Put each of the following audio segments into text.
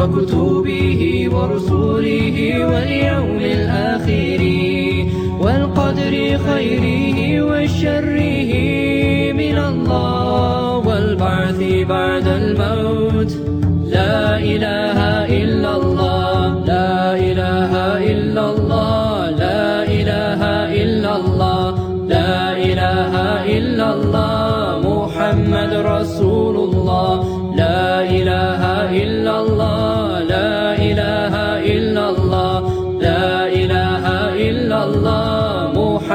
وكتبه ورسله واليوم الآخر والقدر خيره وشره من الله والبعث بعد الموت. لا إله إلا الله لا إله إلا الله لا إله إلا الله لا إله إلا الله محمد رسول الله.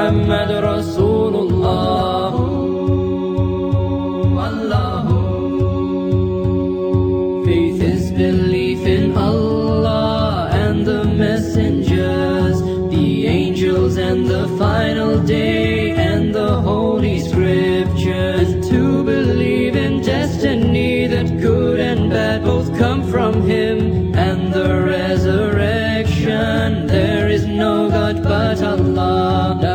محمد رسول الله Allah Faith is belief in Allah and the messengers, the angels and the final day and the holy scriptures. To believe in destiny that good and bad both come from Him and the resurrection. There is no God but Allah.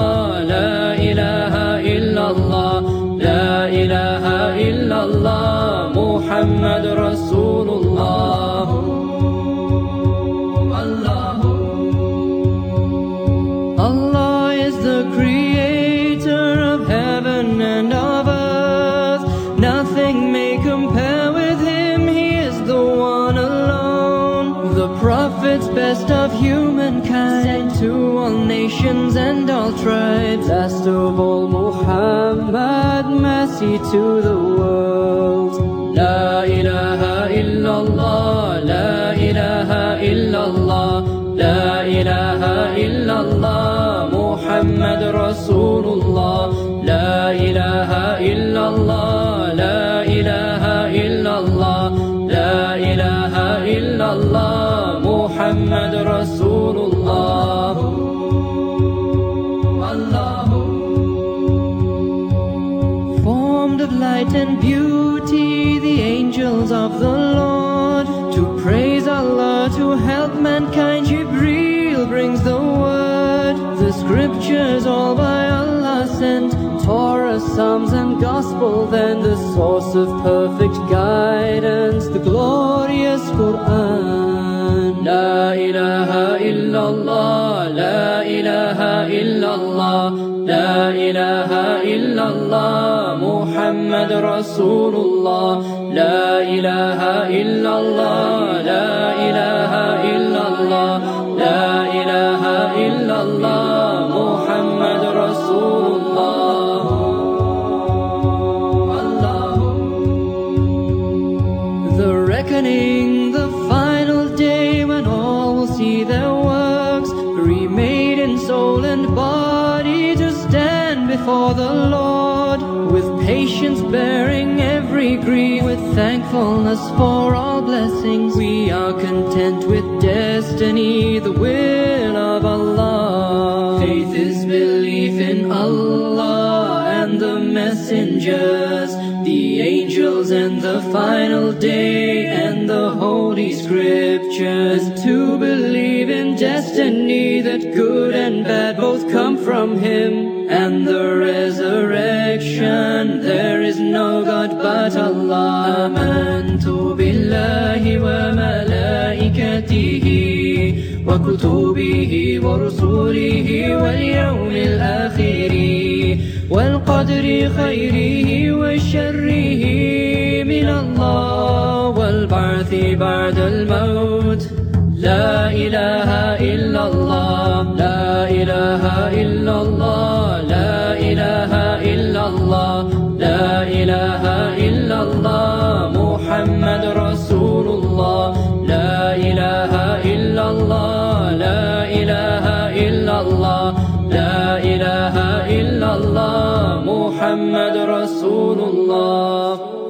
nothing may compare with him, he is the one alone. The prophet's best of humankind, sent to all nations and all tribes. Last of all, Muhammad, mercy to the world. La ilaha illallah, la ilaha illallah, la ilaha illallah, Muhammad Rasulullah, la ilaha illallah. الله محمد رسول الله Formed of light and beauty, the angels of the Lord, to praise Allah, to help mankind, Jibreel brings the word. The scriptures all by Allah sent, Torah, Psalms, and Gospel, then the source of perfect guidance, the glorious Quran. La ilaha illallah, la ilaha illallah, la ilaha illallah, Muhammad Rasulullah, la ilaha illallah. Soul and body to stand before the Lord with patience bearing every grief with thankfulness for all blessings. We are content with destiny the will of Allah. Faith is belief in Allah messengers the angels and the final day and the holy scriptures. To believe in destiny that good and bad both come from him and the resurrection. There is no god but allah. Amantu billahi wa malaikatihi wa kutubihi wa والقدر خيره وشره من الله والبعث بعد الموت. لا إله إلا الله. إلا الله محمد رسول الله